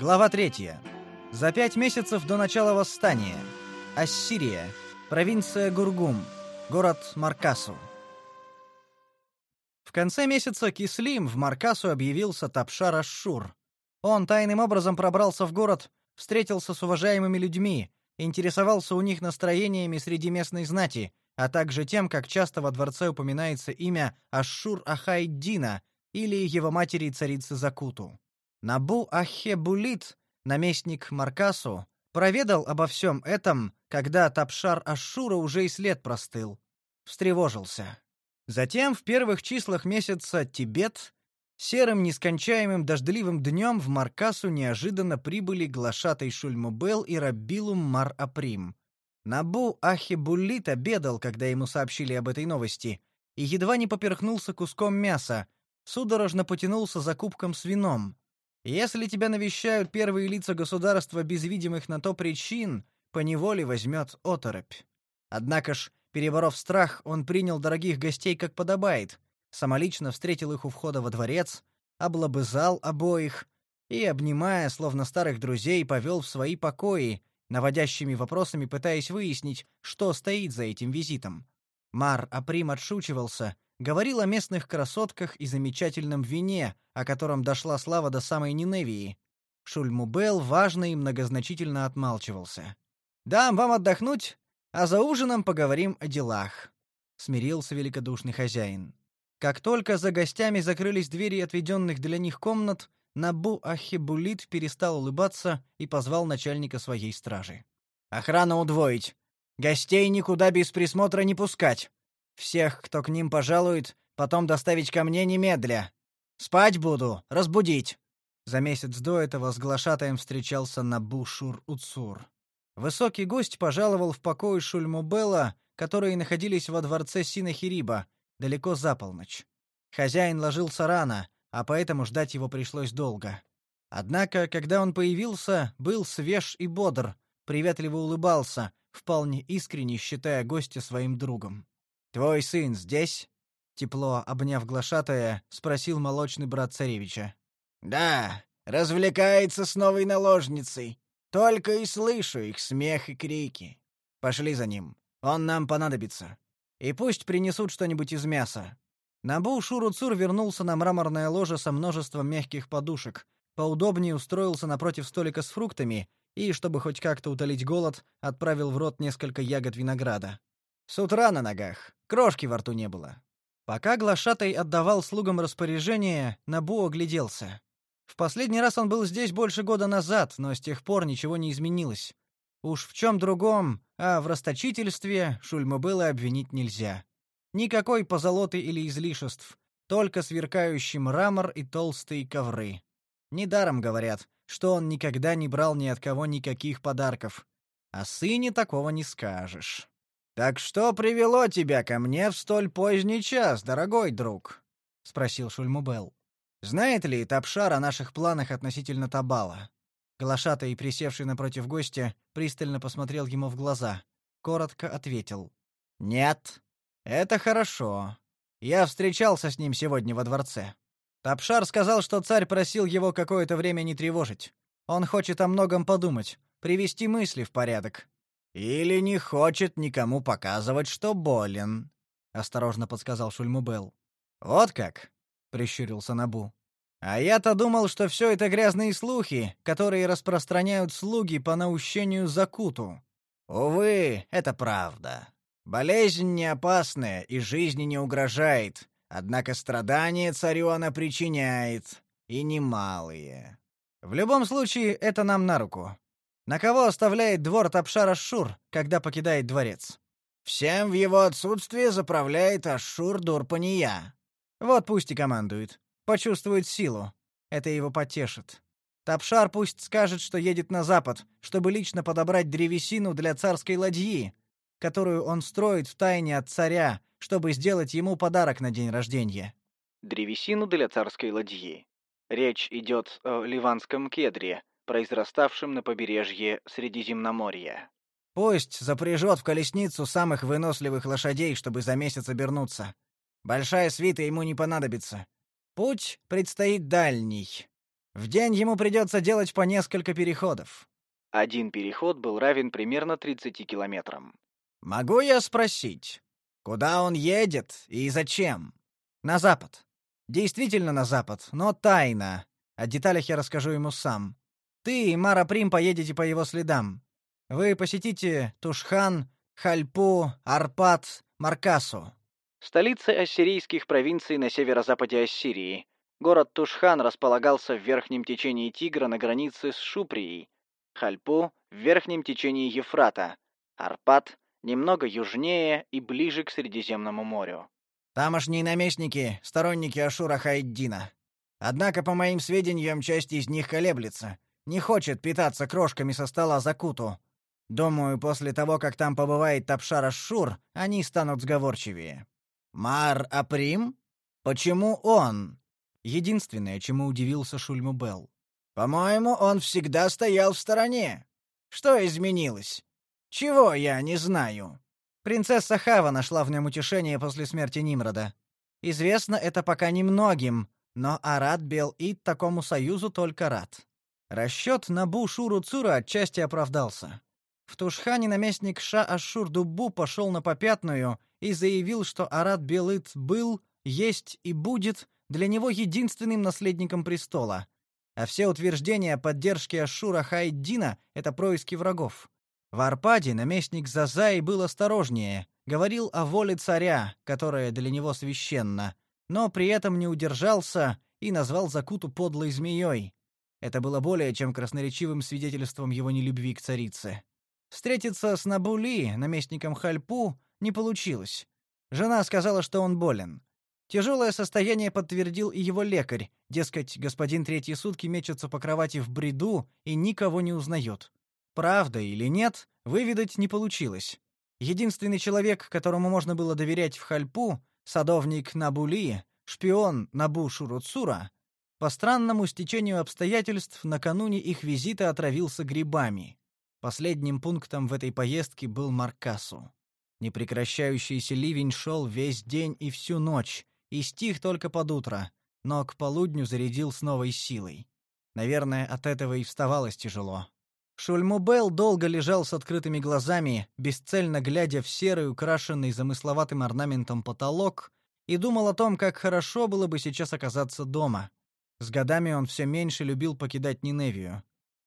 Глава 3. За пять месяцев до начала восстания. Ассирия. Провинция Гургум. Город Маркасу. В конце месяца Кислим в Маркасу объявился Тапшар Ашшур. Он тайным образом пробрался в город, встретился с уважаемыми людьми, интересовался у них настроениями среди местной знати, а также тем, как часто во дворце упоминается имя Ашшур Ахайдина или его матери царицы Закуту. Набу Ахебулит, наместник Маркасу, проведал обо всем этом, когда Тапшар Ашшура уже и след простыл. Встревожился. Затем в первых числах месяца Тибет серым нескончаемым дождливым днем в Маркасу неожиданно прибыли глашатай Шульмубел и Раббилум Мар-Априм. Набу Ахебулит обедал, когда ему сообщили об этой новости, и едва не поперхнулся куском мяса, судорожно потянулся за кубком с вином. Если тебя навещают первые лица государства без видимых на то причин, поневоле возьмет оторопь. Однако ж, переборов страх, он принял дорогих гостей как подобает, самолично встретил их у входа во дворец, облобызал обоих и, обнимая, словно старых друзей, повел в свои покои, наводящими вопросами пытаясь выяснить, что стоит за этим визитом. Мар Априм отшучивался, говорил о местных красотках и замечательном вине, о котором дошла слава до самой Ниневии. Шульмубел важно и многозначительно отмалчивался. «Дам вам отдохнуть, а за ужином поговорим о делах», — смирился великодушный хозяин. Как только за гостями закрылись двери отведенных для них комнат, Набу Ахибулит перестал улыбаться и позвал начальника своей стражи. «Охрану удвоить. Гостей никуда без присмотра не пускать. Всех, кто к ним пожалует, потом доставить ко мне немедля. Спать буду, разбудить. За месяц до этого с глашатаем встречался Набу-Шур-Уцур. Высокий гость пожаловал в покой Шульмубела, которые находились во дворце Синахириба, далеко за полночь. Хозяин ложился рано, а поэтому ждать его пришлось долго. Однако, когда он появился, был свеж и бодр, приветливо улыбался, вполне искренне считая гостя своим другом. Твой сын здесь? Тепло обняв глашатая, спросил молочный брат царевича. Да, развлекается с новой наложницей. Только и слышу их смех и крики. Пошли за ним. Он нам понадобится. И пусть принесут что-нибудь из мяса. Набу Шуруцур вернулся на мраморное ложе со множеством мягких подушек, поудобнее устроился напротив столика с фруктами и, чтобы хоть как-то утолить голод, отправил в рот несколько ягод винограда. С утра на ногах. Крошки во рту не было. Пока глашатай отдавал слугам распоряжение, Набу огляделся. В последний раз он был здесь больше года назад, но с тех пор ничего не изменилось. Уж в чем другом, а в расточительстве Шульмобыла обвинить нельзя. Никакой позолоты или излишеств, только сверкающий мрамор и толстые ковры. Недаром говорят, что он никогда не брал ни от кого никаких подарков. О сыне такого не скажешь. Так что привело тебя ко мне в столь поздний час, дорогой друг? спросил Шульмубел. Знает ли Тапшар о наших планах относительно Табала? Глашатый, присевший напротив гостя, пристально посмотрел ему в глаза, коротко ответил: "Нет. Это хорошо. Я встречался с ним сегодня во дворце. Тапшар сказал, что царь просил его какое-то время не тревожить. Он хочет о многом подумать, привести мысли в порядок. Или не хочет никому показывать, что болен, осторожно подсказал Шульмубел. Вот как, прищурился Набу. А я-то думал, что все это грязные слухи, которые распространяют слуги по наущению Закуту. Увы, это правда. Болезнь не опасная и жизни не угрожает, однако страдания царю она причиняет, и немалые. В любом случае, это нам на руку. На кого оставляет двор Тапшар Ашшур, когда покидает дворец? Всем в его отсутствие заправляет Ашшур Дурпания. Вот пусть и командует. Почувствует силу. Это его потешит. Тапшар пусть скажет, что едет на запад, чтобы лично подобрать древесину для царской ладьи, которую он строит в тайне от царя, чтобы сделать ему подарок на день рождения. Древесину для царской ладьи. Речь идет о ливанском кедре, произраставшим на побережье Средиземноморья. Пусть запряжет в колесницу самых выносливых лошадей, чтобы за месяц обернуться. Большая свита ему не понадобится. Путь предстоит дальний. В день ему придется делать по несколько переходов. Один переход был равен примерно 30 километрам. Могу я спросить, куда он едет и зачем? На запад. Действительно на запад, но тайно. О деталях я расскажу ему сам. Ты и Мара Прим поедете по его следам. Вы посетите Тушхан, Хальпу, Арпат, Маркасу. Столицы ассирийских провинций на северо-западе Ассирии. Город Тушхан располагался в верхнем течении Тигра на границе с Шуприей, Хальпу в верхнем течении Ефрата, Арпат немного южнее и ближе к Средиземному морю. Тамошние наместники — сторонники Ашура Хайддина. Однако, по моим сведениям, часть из них колеблется, не хочет питаться крошками со стола Закуту. Думаю, после того, как там побывает Тапшар Ашур, они станут сговорчивее. Мар Априм? Почему он? Единственное, чему удивился Шульмубел. По-моему, он всегда стоял в стороне. Что изменилось? Чего я не знаю? Принцесса Хава нашла в нем утешение после смерти Нимрода. Известно это пока немногим, но Арат Бел-Ид такому союзу только рад. Расчет на Бу-Шуру Цура отчасти оправдался. В Тушхане наместник Ша-Ашур-Дубу пошел на попятную и заявил, что Арат Белыт был, есть и будет для него единственным наследником престола, а все утверждения о поддержке Ашура Хайддина — это происки врагов. В Арпаде наместник Зазай был осторожнее, говорил о воле царя, которая для него священна, но при этом не удержался и назвал Закуту подлой змеей. Это было более чем красноречивым свидетельством его нелюбви к царице. Встретиться с Набули, наместником Хальпу, не получилось. Жена сказала, что он болен. Тяжелое состояние подтвердил и его лекарь, дескать, господин третьи сутки мечется по кровати в бреду и никого не узнает. Правда или нет, выведать не получилось. Единственный человек, которому можно было доверять в Хальпу, садовник Набули, шпион Набу Шуруцура, по странному стечению обстоятельств накануне их визита отравился грибами. Последним пунктом в этой поездке был Маркасу. Непрекращающийся ливень шел весь день и всю ночь, и стих только под утро, но к полудню зарядил с новой силой. Наверное, от этого и вставалось тяжело. Шульмубел долго лежал с открытыми глазами, бесцельно глядя в серый, украшенный замысловатым орнаментом потолок, и думал о том, как хорошо было бы сейчас оказаться дома. С годами он все меньше любил покидать Ниневию.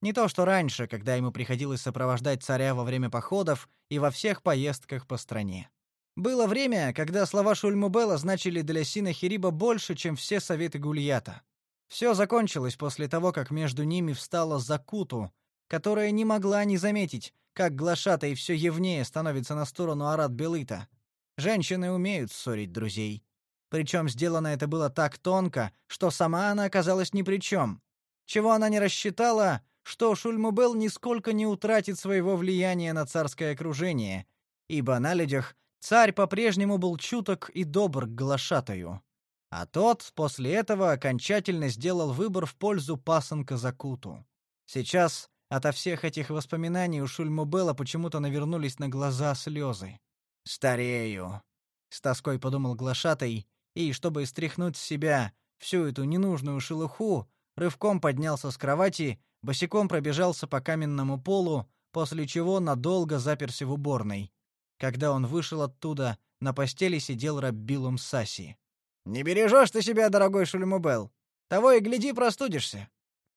Не то что раньше, когда ему приходилось сопровождать царя во время походов и во всех поездках по стране. Было время, когда слова Шульмубела значили для Синахириба больше, чем все советы Гульята. Все закончилось после того, как между ними встала Закуту, которая не могла не заметить, как глашатай все явнее становится на сторону Арат Белыта. Женщины умеют ссорить друзей. Причем сделано это было так тонко, что сама она оказалась ни при чем. Чего она не рассчитала, что Шульмубел нисколько не утратит своего влияния на царское окружение, ибо на людях Царь по-прежнему был чуток и добр к глашатаю. А тот после этого окончательно сделал выбор в пользу пасынка Закуту. Сейчас ото всех этих воспоминаний у Шульмубела почему-то навернулись на глаза слезы. «Старею», — с тоской подумал глашатай, и, чтобы стряхнуть с себя всю эту ненужную шелуху, рывком поднялся с кровати, босиком пробежался по каменному полу, после чего надолго заперся в уборной. Когда он вышел оттуда, на постели сидел Раббилум Саси. «Не бережешь ты себя, дорогой Шульмубел. Того и гляди, простудишься».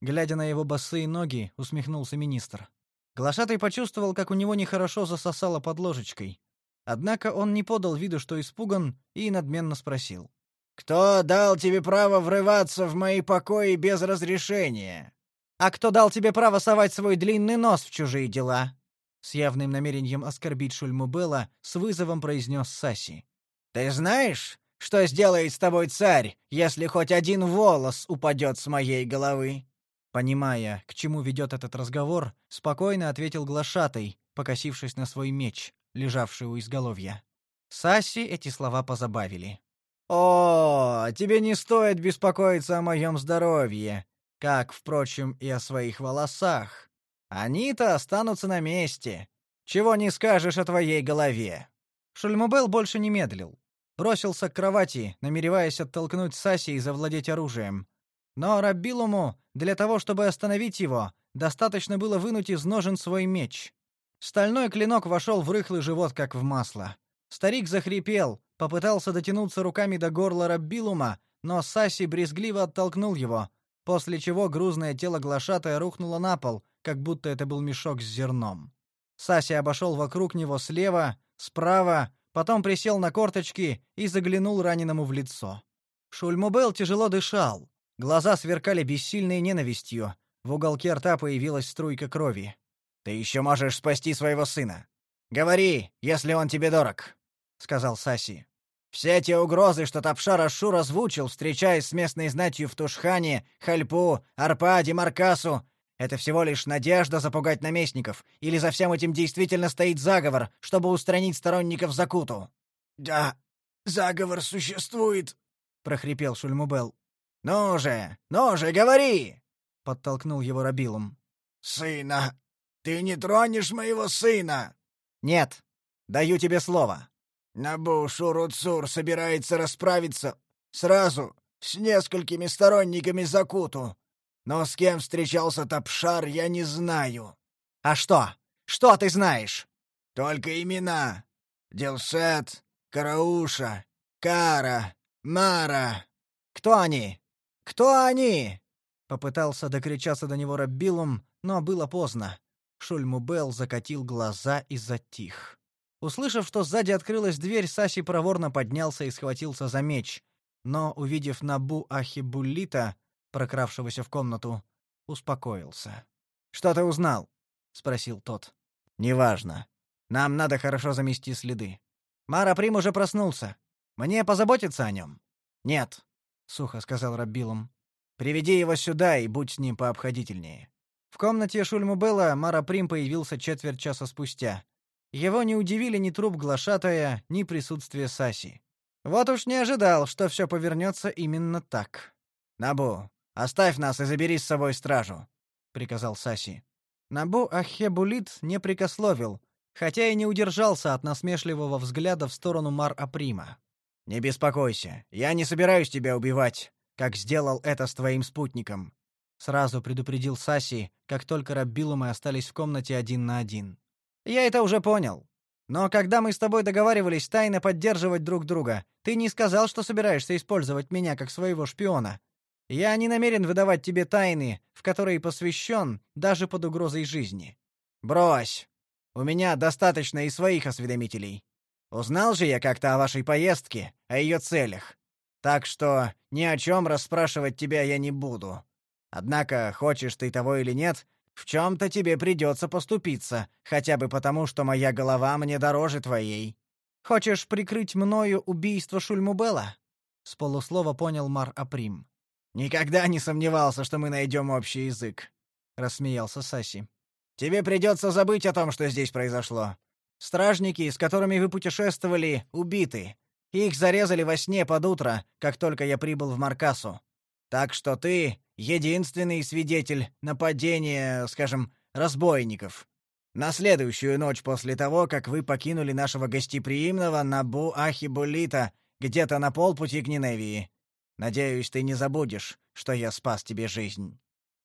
Глядя на его босые ноги, усмехнулся министр. Глашатый почувствовал, как у него нехорошо засосало под ложечкой. Однако он не подал виду, что испуган, и надменно спросил. «Кто дал тебе право врываться в мои покои без разрешения?» «А кто дал тебе право совать свой длинный нос в чужие дела?» с явным намерением оскорбить Шульмубела, с вызовом произнес Саси. Ты знаешь, что сделает с тобой царь, если хоть один волос упадет с моей головы? Понимая, к чему ведет этот разговор, спокойно ответил глашатай, покосившись на свой меч, лежавший у изголовья. Саси эти слова позабавили. О, тебе не стоит беспокоиться о моем здоровье, как, впрочем, и о своих волосах. Они-то останутся на месте. Чего не скажешь о твоей голове. Шульмубел больше не медлил. Бросился к кровати, намереваясь оттолкнуть Саси и завладеть оружием. Но Раббилуму, для того, чтобы остановить его, достаточно было вынуть из ножен свой меч. Стальной клинок вошел в рыхлый живот, как в масло. Старик захрипел, попытался дотянуться руками до горла Раббилума, но Саси брезгливо оттолкнул его, после чего грузное тело глашатая рухнуло на пол, как будто это был мешок с зерном. Саси обошел вокруг него слева, справа, потом присел на корточки и заглянул раненому в лицо. Шульмубел тяжело дышал, глаза сверкали бессильной ненавистью, в уголке рта появилась струйка крови. «Ты еще можешь спасти своего сына. Говори, если он тебе дорог», — сказал Саси. «Все те угрозы, что Тапшар Ашур озвучил, встречаясь с местной знатью в Тушхане, Хальпу, Арпаде, Маркасу, это всего лишь надежда запугать наместников, или за всем этим действительно стоит заговор, чтобы устранить сторонников Закуту? Да, заговор существует, прохрипел Шульмубел. Ну же, ну же, говори, подтолкнул его Рабилум. Сына, ты не тронешь моего сына. Нет. Даю тебе слово. Набу Шуруцур собирается расправиться сразу с несколькими сторонниками Закуту. Но с кем встречался Тапшар, я не знаю. А что? Что ты знаешь? Только имена. Делшет, Карауша, Кара, Мара. Кто они? Кто они? Попытался докричаться до него Раббилум, но было поздно. Шульмубел закатил глаза и затих. Услышав, что сзади открылась дверь, Саси проворно поднялся и схватился за меч. Но, увидев Набу Ахибулита, прокравшегося в комнату, успокоился. «Что ты узнал?» — спросил тот. «Неважно. Нам надо хорошо замести следы. Мара Прим уже проснулся. Мне позаботиться о нем?» «Нет», — сухо сказал Раббилом. «Приведи его сюда и будь с ним пообходительнее». В комнате Шульмубела Мара Прим появился четверть часа спустя. Его не удивили ни труп глашатая, ни присутствие Саси. Вот уж не ожидал, что все повернется именно так. «Набу, Оставь нас и забери с собой стражу, приказал Саси. Набу Ахебулит не прикословил, хотя и не удержался от насмешливого взгляда в сторону Мар-Априма. Не беспокойся, я не собираюсь тебя убивать, как сделал это с твоим спутником, сразу предупредил Саси, как только Раббилу мы остались в комнате один на один. Я это уже понял. Но когда мы с тобой договаривались тайно поддерживать друг друга, ты не сказал, что собираешься использовать меня как своего шпиона. Я не намерен выдавать тебе тайны, в которые посвящен даже под угрозой жизни. Брось. У меня достаточно и своих осведомителей. Узнал же я как-то о вашей поездке, о ее целях. Так что ни о чем расспрашивать тебя я не буду. Однако, хочешь ты того или нет, в чем-то тебе придется поступиться, хотя бы потому, что моя голова мне дороже твоей. Хочешь прикрыть мною убийство Шульмубела? С полуслова понял Мар Априм. Никогда не сомневался, что мы найдем общий язык, рассмеялся Саси. Тебе придется забыть о том, что здесь произошло. Стражники, с которыми вы путешествовали, убиты. Их зарезали во сне под утро, как только я прибыл в Маркасу. Так что ты единственный свидетель нападения, скажем, разбойников. На следующую ночь после того, как вы покинули нашего гостеприимного Набу Ахибулита где-то на полпути к Ниневии. Надеюсь, ты не забудешь, что я спас тебе жизнь.